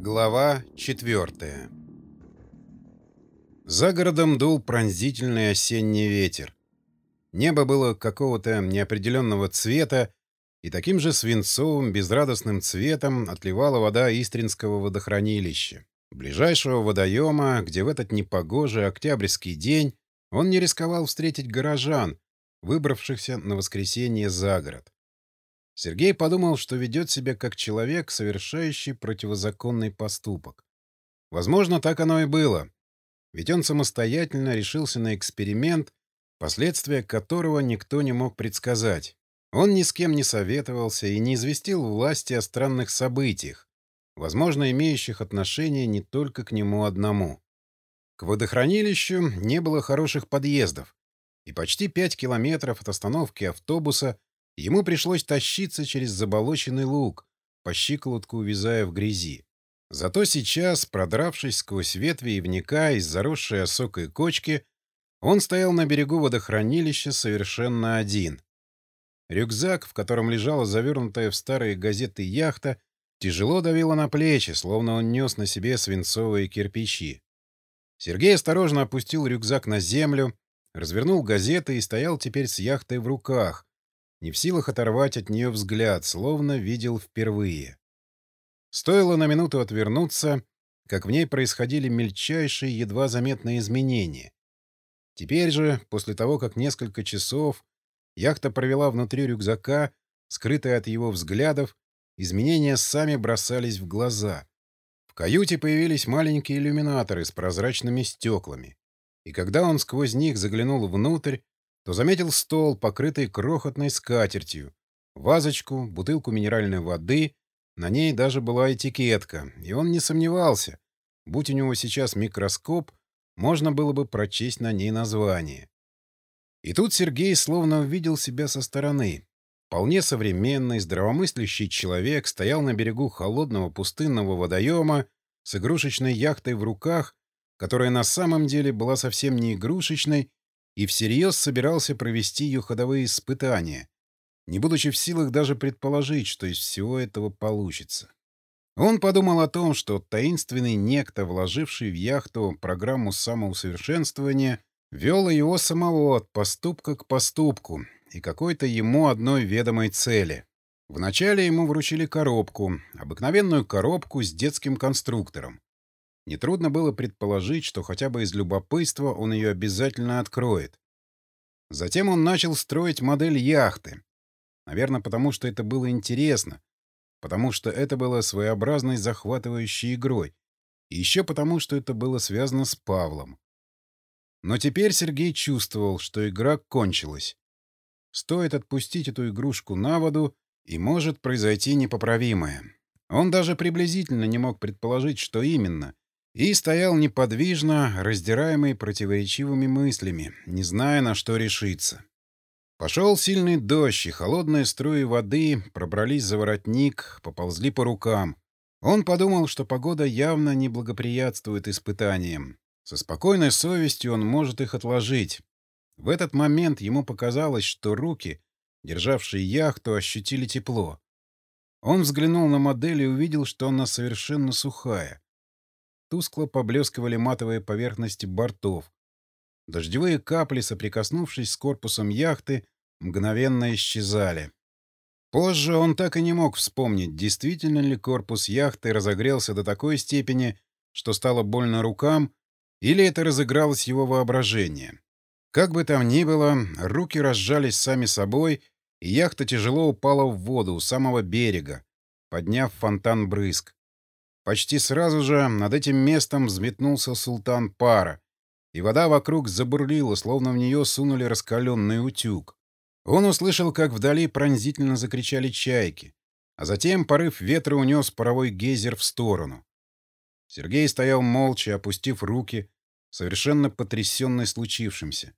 Глава 4 За городом дул пронзительный осенний ветер. Небо было какого-то неопределенного цвета, и таким же свинцовым, безрадостным цветом отливала вода Истринского водохранилища, ближайшего водоема, где в этот непогожий октябрьский день он не рисковал встретить горожан, выбравшихся на воскресенье за город. Сергей подумал, что ведет себя как человек, совершающий противозаконный поступок. Возможно, так оно и было. Ведь он самостоятельно решился на эксперимент, последствия которого никто не мог предсказать. Он ни с кем не советовался и не известил власти о странных событиях, возможно, имеющих отношение не только к нему одному. К водохранилищу не было хороших подъездов, и почти пять километров от остановки автобуса Ему пришлось тащиться через заболоченный луг, по щиколотку увязая в грязи. Зато сейчас, продравшись сквозь ветви ивника из заросшей осокой кочки, он стоял на берегу водохранилища совершенно один. Рюкзак, в котором лежала завернутая в старые газеты яхта, тяжело давила на плечи, словно он нес на себе свинцовые кирпичи. Сергей осторожно опустил рюкзак на землю, развернул газеты и стоял теперь с яхтой в руках, не в силах оторвать от нее взгляд, словно видел впервые. Стоило на минуту отвернуться, как в ней происходили мельчайшие, едва заметные изменения. Теперь же, после того, как несколько часов яхта провела внутри рюкзака, скрытая от его взглядов, изменения сами бросались в глаза. В каюте появились маленькие иллюминаторы с прозрачными стеклами, и когда он сквозь них заглянул внутрь, то заметил стол, покрытый крохотной скатертью, вазочку, бутылку минеральной воды, на ней даже была этикетка, и он не сомневался, будь у него сейчас микроскоп, можно было бы прочесть на ней название. И тут Сергей словно увидел себя со стороны. Вполне современный, здравомыслящий человек стоял на берегу холодного пустынного водоема с игрушечной яхтой в руках, которая на самом деле была совсем не игрушечной, и всерьез собирался провести ее ходовые испытания, не будучи в силах даже предположить, что из всего этого получится. Он подумал о том, что таинственный некто, вложивший в яхту программу самоусовершенствования, вел его самого от поступка к поступку и какой-то ему одной ведомой цели. Вначале ему вручили коробку, обыкновенную коробку с детским конструктором. Нетрудно было предположить, что хотя бы из любопытства он ее обязательно откроет. Затем он начал строить модель яхты. Наверное, потому что это было интересно, потому что это было своеобразной захватывающей игрой, и еще потому, что это было связано с Павлом. Но теперь Сергей чувствовал, что игра кончилась. Стоит отпустить эту игрушку на воду, и может произойти непоправимое. Он даже приблизительно не мог предположить, что именно — и стоял неподвижно, раздираемый противоречивыми мыслями, не зная, на что решиться. Пошел сильный дождь, и холодные струи воды пробрались за воротник, поползли по рукам. Он подумал, что погода явно не благоприятствует испытаниям. Со спокойной совестью он может их отложить. В этот момент ему показалось, что руки, державшие яхту, ощутили тепло. Он взглянул на модель и увидел, что она совершенно сухая. Тускло поблескивали матовые поверхности бортов. Дождевые капли, соприкоснувшись с корпусом яхты, мгновенно исчезали. Позже он так и не мог вспомнить, действительно ли корпус яхты разогрелся до такой степени, что стало больно рукам, или это разыгралось его воображение. Как бы там ни было, руки разжались сами собой, и яхта тяжело упала в воду у самого берега, подняв фонтан брызг. Почти сразу же над этим местом взметнулся султан пара, и вода вокруг забурлила, словно в нее сунули раскаленный утюг. Он услышал, как вдали пронзительно закричали чайки, а затем порыв ветра унес паровой гейзер в сторону. Сергей стоял молча, опустив руки, совершенно потрясенный случившимся,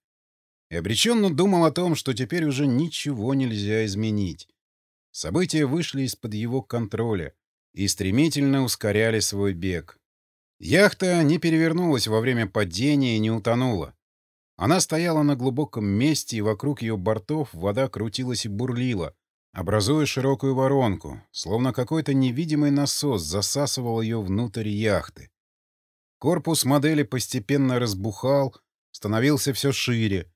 и обреченно думал о том, что теперь уже ничего нельзя изменить. События вышли из-под его контроля, и стремительно ускоряли свой бег. Яхта не перевернулась во время падения и не утонула. Она стояла на глубоком месте, и вокруг ее бортов вода крутилась и бурлила, образуя широкую воронку, словно какой-то невидимый насос засасывал ее внутрь яхты. Корпус модели постепенно разбухал, становился все шире.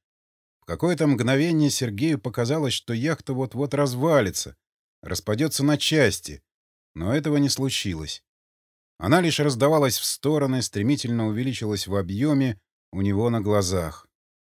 В какое-то мгновение Сергею показалось, что яхта вот-вот развалится, распадется на части, но этого не случилось. Она лишь раздавалась в стороны, стремительно увеличилась в объеме у него на глазах.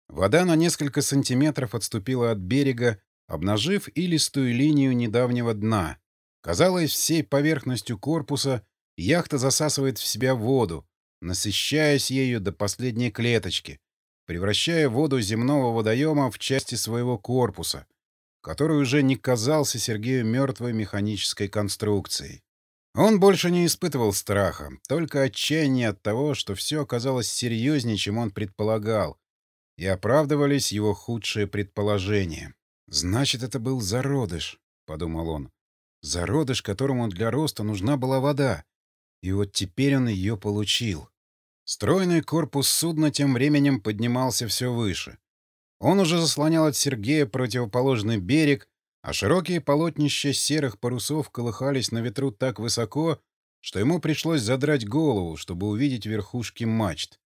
Вода на несколько сантиметров отступила от берега, обнажив илистую линию недавнего дна. Казалось, всей поверхностью корпуса яхта засасывает в себя воду, насыщаясь ею до последней клеточки, превращая воду земного водоема в части своего корпуса, который уже не казался Сергею мертвой механической конструкцией. Он больше не испытывал страха, только отчаяние от того, что все оказалось серьезнее, чем он предполагал, и оправдывались его худшие предположения. «Значит, это был зародыш», — подумал он. «Зародыш, которому для роста нужна была вода. И вот теперь он ее получил». Стройный корпус судна тем временем поднимался все выше. Он уже заслонял от Сергея противоположный берег, а широкие полотнища серых парусов колыхались на ветру так высоко, что ему пришлось задрать голову, чтобы увидеть верхушки мачт.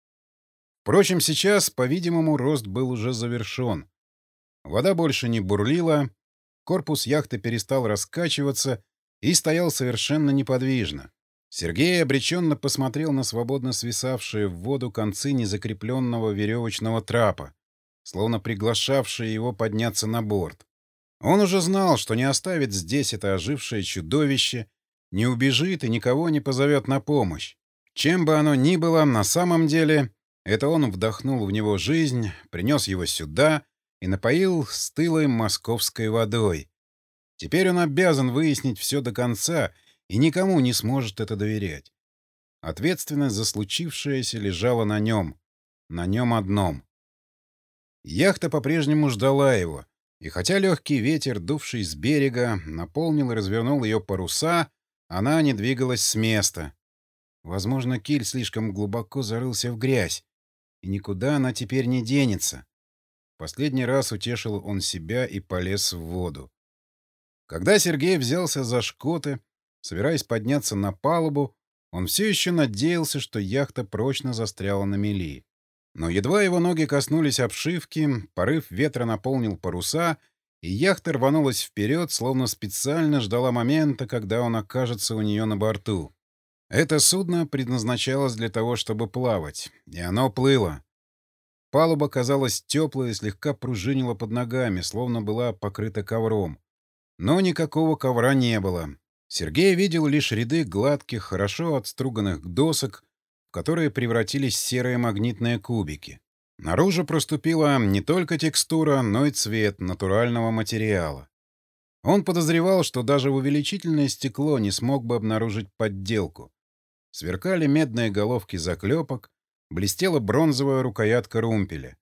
Впрочем, сейчас, по-видимому, рост был уже завершен. Вода больше не бурлила, корпус яхты перестал раскачиваться и стоял совершенно неподвижно. Сергей обреченно посмотрел на свободно свисавшие в воду концы незакрепленного веревочного трапа, словно приглашавшие его подняться на борт. Он уже знал, что не оставит здесь это ожившее чудовище, не убежит и никого не позовет на помощь. Чем бы оно ни было, на самом деле, это он вдохнул в него жизнь, принес его сюда и напоил стылой московской водой. Теперь он обязан выяснить все до конца — и никому не сможет это доверять. Ответственность за случившееся лежала на нем, на нем одном. Яхта по-прежнему ждала его, и хотя легкий ветер, дувший с берега, наполнил и развернул ее паруса, она не двигалась с места. Возможно, киль слишком глубоко зарылся в грязь, и никуда она теперь не денется. Последний раз утешил он себя и полез в воду. Когда Сергей взялся за шкоты, Собираясь подняться на палубу, он все еще надеялся, что яхта прочно застряла на мели. Но едва его ноги коснулись обшивки, порыв ветра наполнил паруса, и яхта рванулась вперед, словно специально ждала момента, когда он окажется у нее на борту. Это судно предназначалось для того, чтобы плавать, и оно плыло. Палуба казалась теплой и слегка пружинила под ногами, словно была покрыта ковром. Но никакого ковра не было. Сергей видел лишь ряды гладких, хорошо отструганных досок, в которые превратились серые магнитные кубики. Наружу проступила не только текстура, но и цвет натурального материала. Он подозревал, что даже в увеличительное стекло не смог бы обнаружить подделку. Сверкали медные головки заклепок, блестела бронзовая рукоятка румпеля.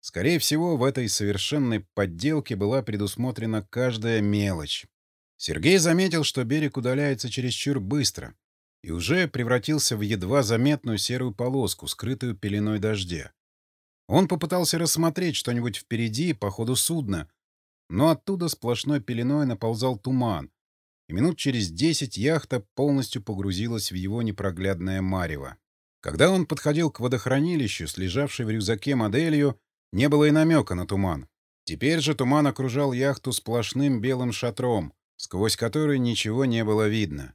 Скорее всего, в этой совершенной подделке была предусмотрена каждая мелочь, Сергей заметил, что берег удаляется чересчур быстро и уже превратился в едва заметную серую полоску, скрытую пеленой дождя. Он попытался рассмотреть что-нибудь впереди по ходу судна, но оттуда сплошной пеленой наползал туман, и минут через десять яхта полностью погрузилась в его непроглядное марево. Когда он подходил к водохранилищу с лежавшей в рюкзаке моделью, не было и намека на туман. Теперь же туман окружал яхту сплошным белым шатром, сквозь который ничего не было видно.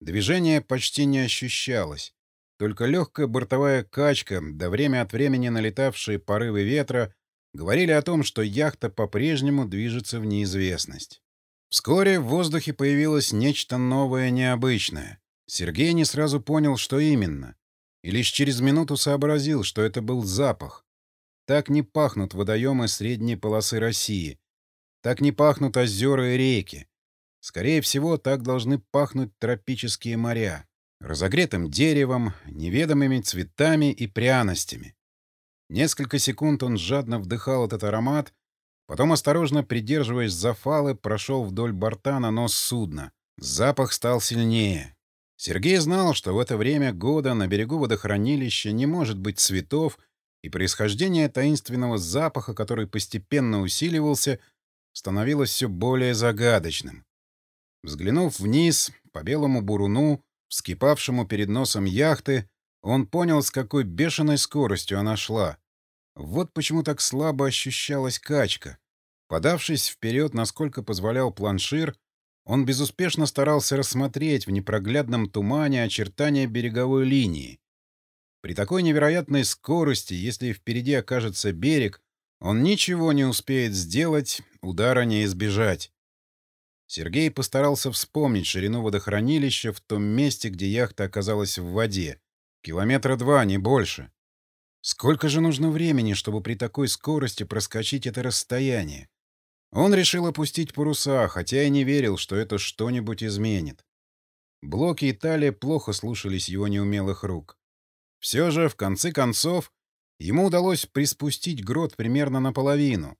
Движение почти не ощущалось. Только легкая бортовая качка, да время от времени налетавшие порывы ветра, говорили о том, что яхта по-прежнему движется в неизвестность. Вскоре в воздухе появилось нечто новое, необычное. Сергей не сразу понял, что именно. И лишь через минуту сообразил, что это был запах. Так не пахнут водоемы средней полосы России. Так не пахнут озера и реки. Скорее всего, так должны пахнуть тропические моря. Разогретым деревом, неведомыми цветами и пряностями. Несколько секунд он жадно вдыхал этот аромат, потом, осторожно придерживаясь за фалы, прошел вдоль борта на нос судна. Запах стал сильнее. Сергей знал, что в это время года на берегу водохранилища не может быть цветов, и происхождение таинственного запаха, который постепенно усиливался, становилось все более загадочным. Взглянув вниз, по белому буруну, вскипавшему перед носом яхты, он понял, с какой бешеной скоростью она шла. Вот почему так слабо ощущалась качка. Подавшись вперед, насколько позволял планшир, он безуспешно старался рассмотреть в непроглядном тумане очертания береговой линии. При такой невероятной скорости, если впереди окажется берег, он ничего не успеет сделать, удара не избежать. Сергей постарался вспомнить ширину водохранилища в том месте, где яхта оказалась в воде. Километра два, не больше. Сколько же нужно времени, чтобы при такой скорости проскочить это расстояние? Он решил опустить паруса, хотя и не верил, что это что-нибудь изменит. Блоки и талия плохо слушались его неумелых рук. Все же, в конце концов, ему удалось приспустить грот примерно наполовину,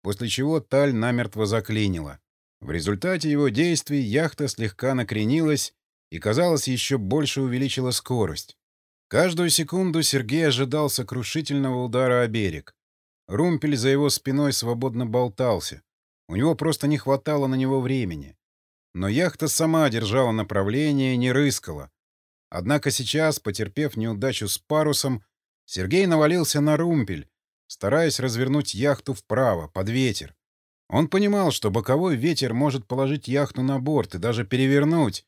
после чего таль намертво заклинила. В результате его действий яхта слегка накренилась и, казалось, еще больше увеличила скорость. Каждую секунду Сергей ожидал сокрушительного удара о берег. Румпель за его спиной свободно болтался. У него просто не хватало на него времени. Но яхта сама держала направление и не рыскала. Однако сейчас, потерпев неудачу с парусом, Сергей навалился на румпель, стараясь развернуть яхту вправо, под ветер. Он понимал, что боковой ветер может положить яхту на борт и даже перевернуть.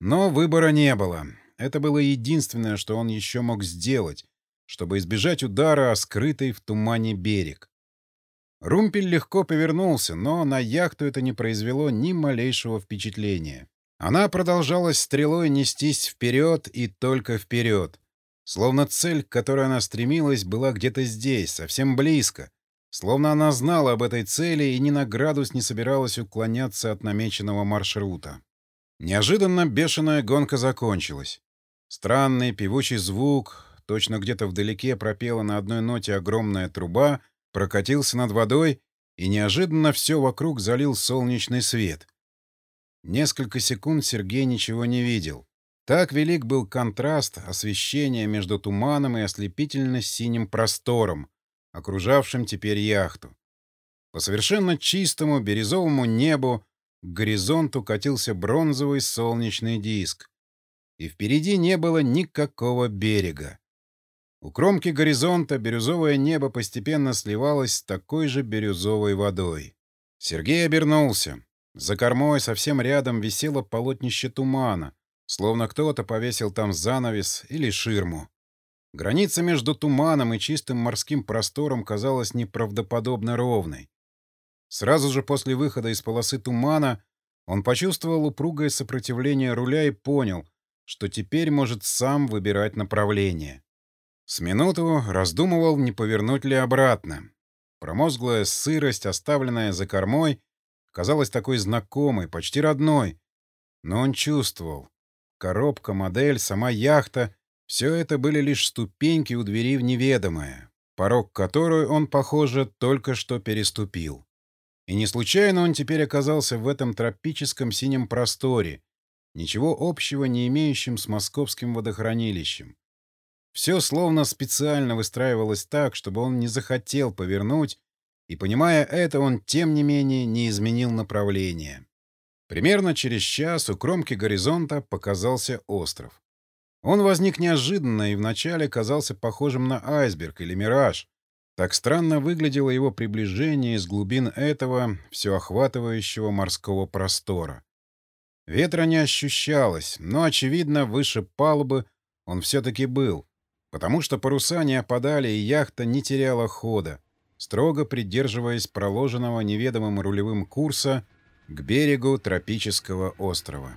Но выбора не было. Это было единственное, что он еще мог сделать, чтобы избежать удара о скрытый в тумане берег. Румпель легко повернулся, но на яхту это не произвело ни малейшего впечатления. Она продолжала стрелой нестись вперед и только вперед. Словно цель, к которой она стремилась, была где-то здесь, совсем близко, Словно она знала об этой цели и ни на градус не собиралась уклоняться от намеченного маршрута. Неожиданно бешеная гонка закончилась. Странный певучий звук, точно где-то вдалеке пропела на одной ноте огромная труба, прокатился над водой, и неожиданно все вокруг залил солнечный свет. Несколько секунд Сергей ничего не видел. Так велик был контраст освещения между туманом и ослепительно-синим простором, окружавшим теперь яхту. По совершенно чистому бирюзовому небу к горизонту катился бронзовый солнечный диск. И впереди не было никакого берега. У кромки горизонта бирюзовое небо постепенно сливалось с такой же бирюзовой водой. Сергей обернулся. За кормой совсем рядом висело полотнище тумана, словно кто-то повесил там занавес или ширму. Граница между туманом и чистым морским простором казалась неправдоподобно ровной. Сразу же после выхода из полосы тумана он почувствовал упругое сопротивление руля и понял, что теперь может сам выбирать направление. С минуту раздумывал, не повернуть ли обратно. Промозглая сырость, оставленная за кормой, казалась такой знакомой, почти родной. Но он чувствовал. Коробка, модель, сама яхта все это были лишь ступеньки у двери в неведомое, порог которую он, похоже, только что переступил. И не случайно он теперь оказался в этом тропическом синем просторе, ничего общего не имеющим с московским водохранилищем. Все словно специально выстраивалось так, чтобы он не захотел повернуть, и, понимая это, он, тем не менее, не изменил направление. Примерно через час у кромки горизонта показался остров. Он возник неожиданно и вначале казался похожим на айсберг или мираж. Так странно выглядело его приближение из глубин этого все охватывающего морского простора. Ветра не ощущалось, но, очевидно, выше палубы он все-таки был, потому что паруса не опадали и яхта не теряла хода, строго придерживаясь проложенного неведомым рулевым курса к берегу тропического острова.